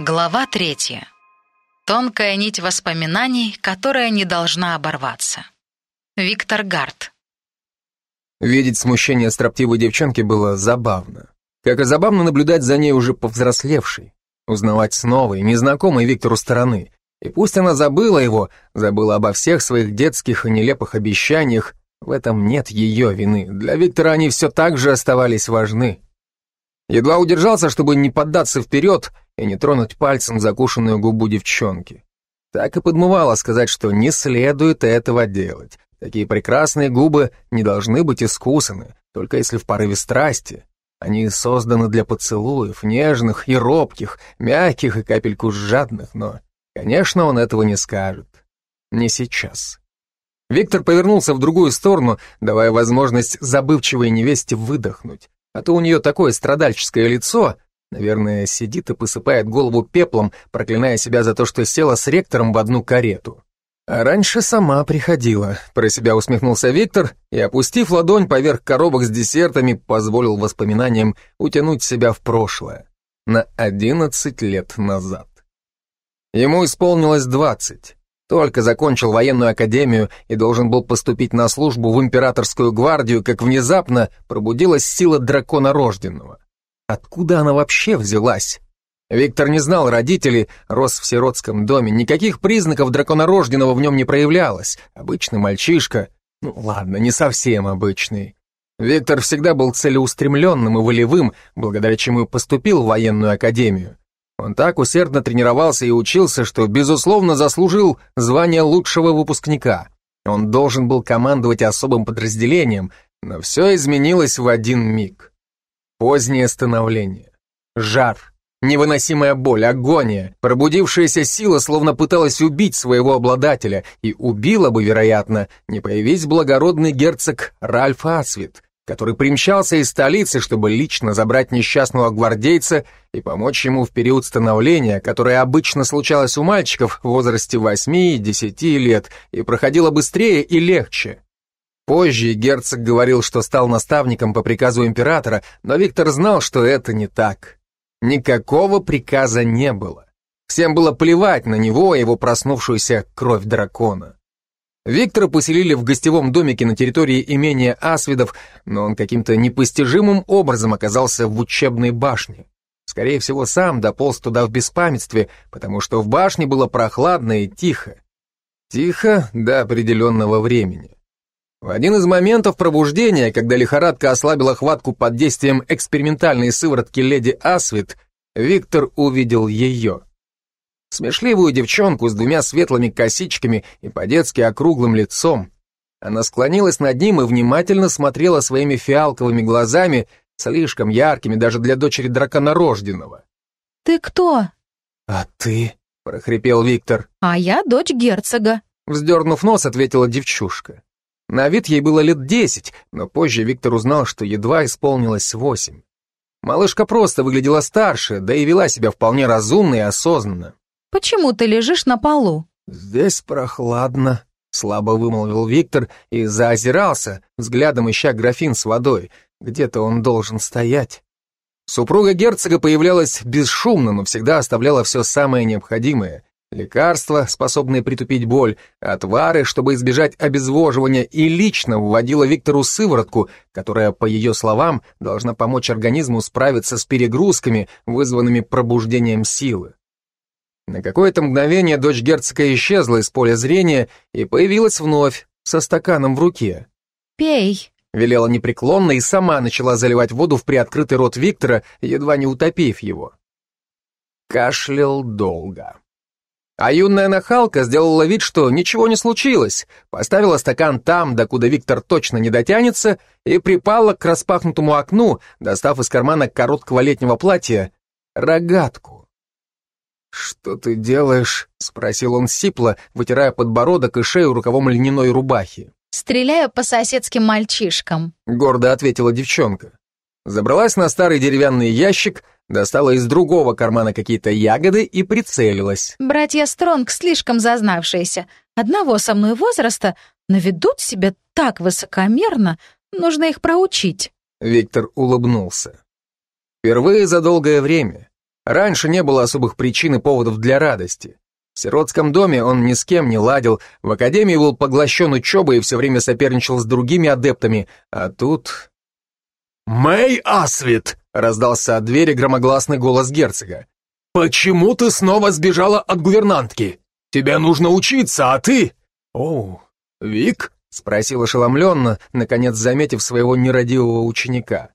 Глава третья. Тонкая нить воспоминаний, которая не должна оборваться. Виктор Гарт. Видеть смущение строптивой девчонки было забавно. Как и забавно наблюдать за ней уже повзрослевшей. Узнавать с новой, незнакомой Виктору стороны. И пусть она забыла его, забыла обо всех своих детских и нелепых обещаниях, в этом нет ее вины. Для Виктора они все так же оставались важны. Едва удержался, чтобы не поддаться вперед и не тронуть пальцем закушенную губу девчонки. Так и подмывало сказать, что не следует этого делать. Такие прекрасные губы не должны быть искусаны, только если в порыве страсти. Они созданы для поцелуев, нежных и робких, мягких и капельку жадных, но, конечно, он этого не скажет. Не сейчас. Виктор повернулся в другую сторону, давая возможность забывчивой невесте выдохнуть. А то у нее такое страдальческое лицо, наверное, сидит и посыпает голову пеплом, проклиная себя за то, что села с ректором в одну карету. А раньше сама приходила, про себя усмехнулся Виктор и, опустив ладонь поверх коробок с десертами, позволил воспоминаниям утянуть себя в прошлое. На одиннадцать лет назад. Ему исполнилось двадцать. Только закончил военную академию и должен был поступить на службу в императорскую гвардию, как внезапно пробудилась сила дракона рожденного. Откуда она вообще взялась? Виктор не знал родителей, рос в сиротском доме, никаких признаков драконорожденного в нем не проявлялось. Обычный мальчишка, ну ладно, не совсем обычный. Виктор всегда был целеустремленным и волевым, благодаря чему и поступил в военную академию. Он так усердно тренировался и учился, что, безусловно, заслужил звание лучшего выпускника. Он должен был командовать особым подразделением, но все изменилось в один миг. Позднее становление. Жар. Невыносимая боль, агония, пробудившаяся сила словно пыталась убить своего обладателя, и убила бы, вероятно, не появись благородный герцог Ральф Асвит, который примчался из столицы, чтобы лично забрать несчастного гвардейца и помочь ему в период становления, которое обычно случалось у мальчиков в возрасте 8-10 лет и проходило быстрее и легче. Позже герцог говорил, что стал наставником по приказу императора, но Виктор знал, что это не так. Никакого приказа не было. Всем было плевать на него и его проснувшуюся кровь дракона. Виктора поселили в гостевом домике на территории имения Асвидов, но он каким-то непостижимым образом оказался в учебной башне. Скорее всего, сам дополз туда в беспамятстве, потому что в башне было прохладно и тихо. Тихо до определенного времени. В один из моментов пробуждения, когда лихорадка ослабила хватку под действием экспериментальной сыворотки леди Асвит, Виктор увидел ее. Смешливую девчонку с двумя светлыми косичками и по-детски округлым лицом. Она склонилась над ним и внимательно смотрела своими фиалковыми глазами, слишком яркими даже для дочери драконорожденного. «Ты кто?» «А ты?» — прохрипел Виктор. «А я дочь герцога», — вздернув нос, ответила девчушка. На вид ей было лет десять, но позже Виктор узнал, что едва исполнилось восемь. Малышка просто выглядела старше, да и вела себя вполне разумно и осознанно. Почему ты лежишь на полу?» «Здесь прохладно», — слабо вымолвил Виктор и заозирался, взглядом ища графин с водой. Где-то он должен стоять. Супруга герцога появлялась бесшумно, но всегда оставляла все самое необходимое. Лекарства, способные притупить боль, отвары, чтобы избежать обезвоживания, и лично вводила Виктору сыворотку, которая, по ее словам, должна помочь организму справиться с перегрузками, вызванными пробуждением силы. На какое-то мгновение дочь герцога исчезла из поля зрения и появилась вновь, со стаканом в руке. «Пей», — велела непреклонно и сама начала заливать воду в приоткрытый рот Виктора, едва не утопив его. Кашлял долго. А юная нахалка сделала вид, что ничего не случилось, поставила стакан там, докуда Виктор точно не дотянется, и припала к распахнутому окну, достав из кармана короткого летнего платья рогатку. «Что ты делаешь?» — спросил он сипло, вытирая подбородок и шею рукавом льняной рубахи. «Стреляю по соседским мальчишкам», — гордо ответила девчонка. Забралась на старый деревянный ящик, достала из другого кармана какие-то ягоды и прицелилась. «Братья Стронг слишком зазнавшиеся. Одного со мной возраста, но ведут себя так высокомерно, нужно их проучить». Виктор улыбнулся. Впервые за долгое время Раньше не было особых причин и поводов для радости. В сиротском доме он ни с кем не ладил, в академии был поглощен учебой и все время соперничал с другими адептами, а тут... «Мэй Асвит!» — раздался от двери громогласный голос герцога. «Почему ты снова сбежала от гувернантки? Тебе нужно учиться, а ты...» «Оу, Вик?» — спросил ошеломленно, наконец заметив своего нерадивого ученика.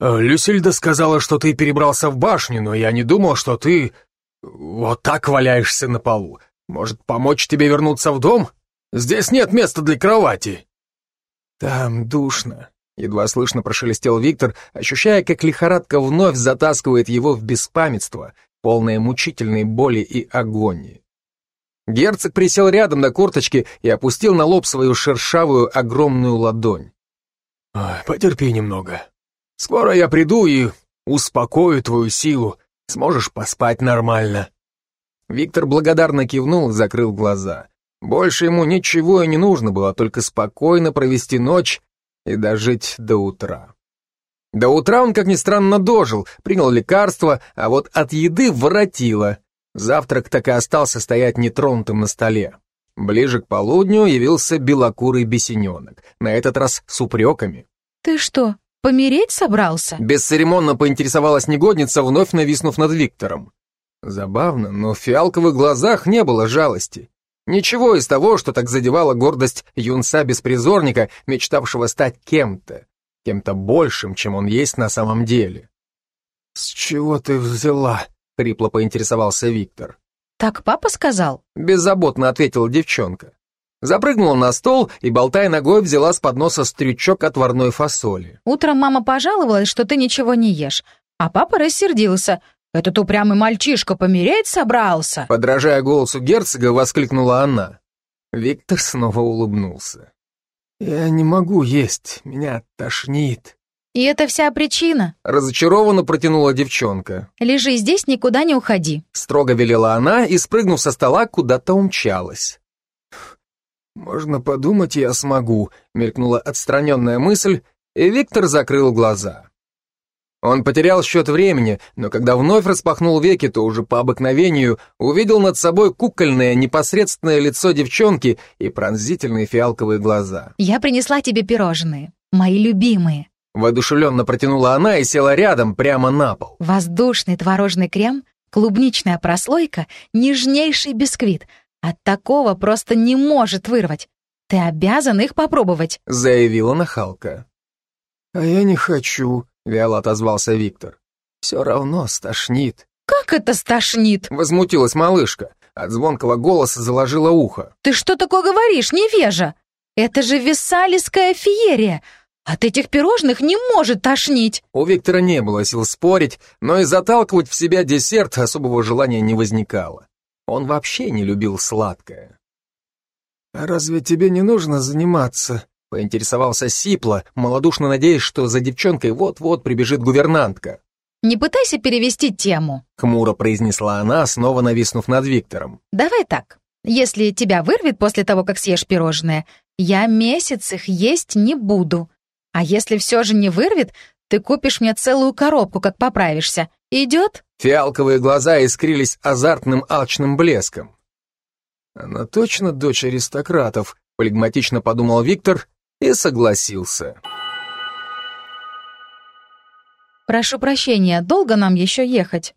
«Э, «Люсильда сказала, что ты перебрался в башню, но я не думал, что ты вот так валяешься на полу. Может, помочь тебе вернуться в дом? Здесь нет места для кровати». «Там душно», — едва слышно прошелестел Виктор, ощущая, как лихорадка вновь затаскивает его в беспамятство, полное мучительной боли и агонии. Герцог присел рядом на корточки и опустил на лоб свою шершавую огромную ладонь. «Потерпи немного. Скоро я приду и успокою твою силу, Сможешь поспать нормально». Виктор благодарно кивнул и закрыл глаза. Больше ему ничего и не нужно было, только спокойно провести ночь и дожить до утра. До утра он, как ни странно, дожил, принял лекарство, а вот от еды воротило. Завтрак так и остался стоять нетронутым на столе. Ближе к полудню явился белокурый бесененок, на этот раз с упреками. «Ты что, Помереть собрался?» Бесцеремонно поинтересовалась негодница, вновь нависнув над Виктором. Забавно, но в фиалковых глазах не было жалости. Ничего из того, что так задевало гордость юнца-беспризорника, мечтавшего стать кем-то, кем-то большим, чем он есть на самом деле. «С чего ты взяла?» — хрипло поинтересовался Виктор. «Так папа сказал?» — беззаботно ответила девчонка. Запрыгнула на стол и, болтая ногой, взяла с подноса стрючок отварной фасоли. «Утром мама пожаловалась, что ты ничего не ешь, а папа рассердился. Этот упрямый мальчишка помереть собрался!» Подражая голосу герцога, воскликнула она. Виктор снова улыбнулся. «Я не могу есть, меня тошнит». «И это вся причина?» Разочарованно протянула девчонка. «Лежи здесь, никуда не уходи», строго велела она и, спрыгнув со стола, куда-то умчалась. «Можно подумать, я смогу», — мелькнула отстраненная мысль, и Виктор закрыл глаза. Он потерял счет времени, но когда вновь распахнул веки, то уже по обыкновению увидел над собой кукольное, непосредственное лицо девчонки и пронзительные фиалковые глаза. «Я принесла тебе пирожные, мои любимые». Воодушевленно протянула она и села рядом, прямо на пол. Воздушный творожный крем, клубничная прослойка, нежнейший бисквит — от такого просто не может вырвать. Ты обязан их попробовать», — заявила нахалка. «А я не хочу», — вяло отозвался Виктор. «Все равно стошнит». «Как это стошнит?» — возмутилась малышка. От звонкого голоса заложила ухо. «Ты что такое говоришь, невежа? Это же виссалиская феерия. От этих пирожных не может тошнить!» У Виктора не было сил спорить, но и заталкивать в себя десерт особого желания не возникало. Он вообще не любил сладкое. «А разве тебе не нужно заниматься?» Поинтересовался Сипла, малодушно надеясь, что за девчонкой вот-вот прибежит гувернантка. «Не пытайся перевести тему», — хмуро произнесла она, снова нависнув над Виктором. «Давай так. Если тебя вырвет после того, как съешь пирожное, я месяц их есть не буду. А если все же не вырвет, ты купишь мне целую коробку, как поправишься. Идет?» Фиалковые глаза искрились азартным алчным блеском. «Она точно дочь аристократов», — полигматично подумал Виктор и согласился. «Прошу прощения, долго нам еще ехать?»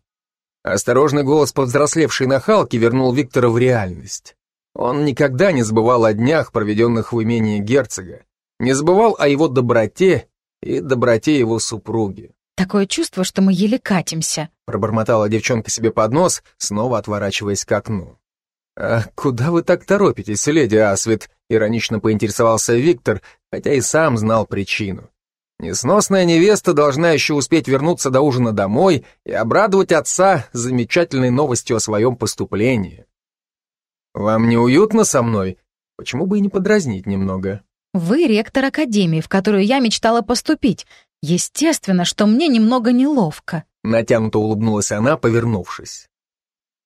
Осторожный голос повзрослевшей нахалки вернул Виктора в реальность. Он никогда не забывал о днях, проведенных в имении герцога, не забывал о его доброте и доброте его супруги. «Такое чувство, что мы еле катимся», — пробормотала девчонка себе под нос, снова отворачиваясь к окну. «А куда вы так торопитесь, леди Асвит?» — иронично поинтересовался Виктор, хотя и сам знал причину. Несносная невеста должна еще успеть вернуться до ужина домой и обрадовать отца замечательной новостью о своем поступлении. «Вам не уютно со мной? Почему бы и не подразнить немного?» «Вы ректор академии, в которую я мечтала поступить. Естественно, что мне немного неловко. Натянуто улыбнулась она, повернувшись.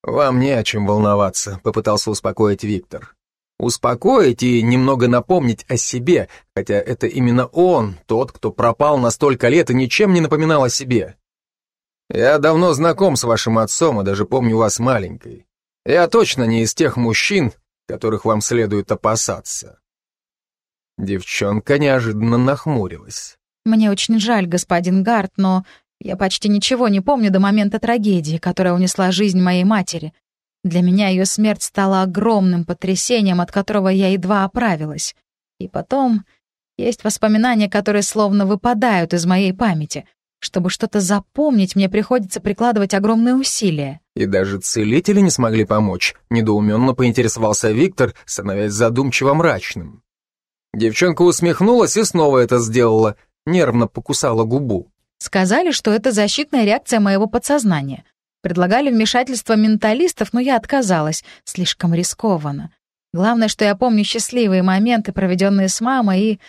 «Вам не о чем волноваться», — попытался успокоить Виктор. Успокоить и немного напомнить о себе, хотя это именно он, тот, кто пропал на столько лет и ничем не напоминал о себе. Я давно знаком с вашим отцом и даже помню вас маленькой. Я точно не из тех мужчин, которых вам следует опасаться. Девчонка неожиданно нахмурилась. Мне очень жаль, господин Гарт, но я почти ничего не помню до момента трагедии, которая унесла жизнь моей матери. Для меня ее смерть стала огромным потрясением, от которого я едва оправилась. И потом есть воспоминания, которые словно выпадают из моей памяти. Чтобы что-то запомнить, мне приходится прикладывать огромные усилия. И даже целители не смогли помочь, недоуменно поинтересовался Виктор, становясь задумчиво мрачным. Девчонка усмехнулась и снова это сделала, нервно покусала губу. Сказали, что это защитная реакция моего подсознания. Предлагали вмешательство менталистов, но я отказалась. Слишком рискованно. Главное, что я помню счастливые моменты, проведенные с мамой, и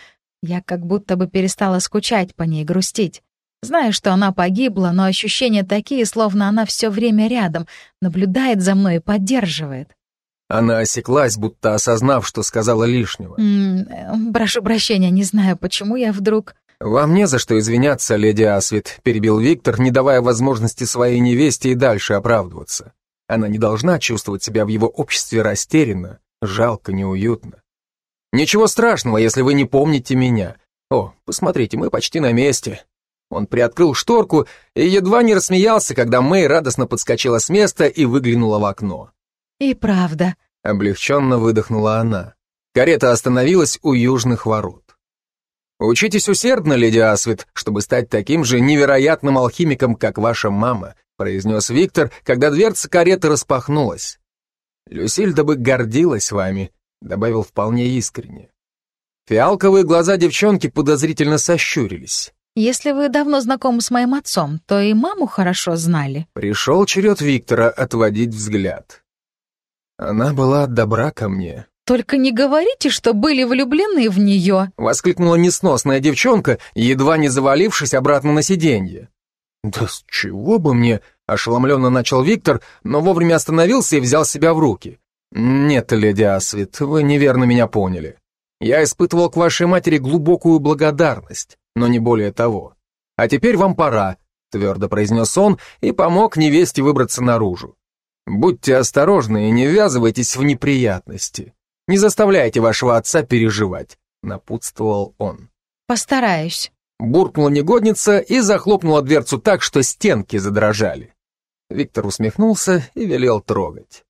я как будто бы перестала скучать по ней, грустить. Знаю, что она погибла, но ощущения такие, словно она все время рядом, наблюдает за мной и поддерживает. Она осеклась, будто осознав, что сказала лишнего. М -м, прошу прощения, не знаю, почему я вдруг... «Вам не за что извиняться, леди Асвит», — перебил Виктор, не давая возможности своей невесте и дальше оправдываться. Она не должна чувствовать себя в его обществе растерянно, жалко, неуютно. «Ничего страшного, если вы не помните меня. О, посмотрите, мы почти на месте». Он приоткрыл шторку и едва не рассмеялся, когда Мэй радостно подскочила с места и выглянула в окно. «И правда», — облегченно выдохнула она. Карета остановилась у южных ворот. «Учитесь усердно, леди Асвит, чтобы стать таким же невероятным алхимиком, как ваша мама», произнес Виктор, когда дверца кареты распахнулась. «Люсильда бы гордилась вами», добавил вполне искренне. Фиалковые глаза девчонки подозрительно сощурились. «Если вы давно знакомы с моим отцом, то и маму хорошо знали». Пришел черед Виктора отводить взгляд. Она была добра ко мне, «Только не говорите, что были влюблены в нее!» — воскликнула несносная девчонка, едва не завалившись обратно на сиденье. «Да с чего бы мне?» — ошеломленно начал Виктор, но вовремя остановился и взял себя в руки. «Нет, леди Асвит, вы неверно меня поняли. Я испытывал к вашей матери глубокую благодарность, но не более того. А теперь вам пора», — твердо произнес он и помог невесте выбраться наружу. «Будьте осторожны и не ввязывайтесь в неприятности. Не заставляйте вашего отца переживать», — напутствовал он. «Постараюсь», — буркнула негодница и захлопнула дверцу так, что стенки задрожали. Виктор усмехнулся и велел трогать.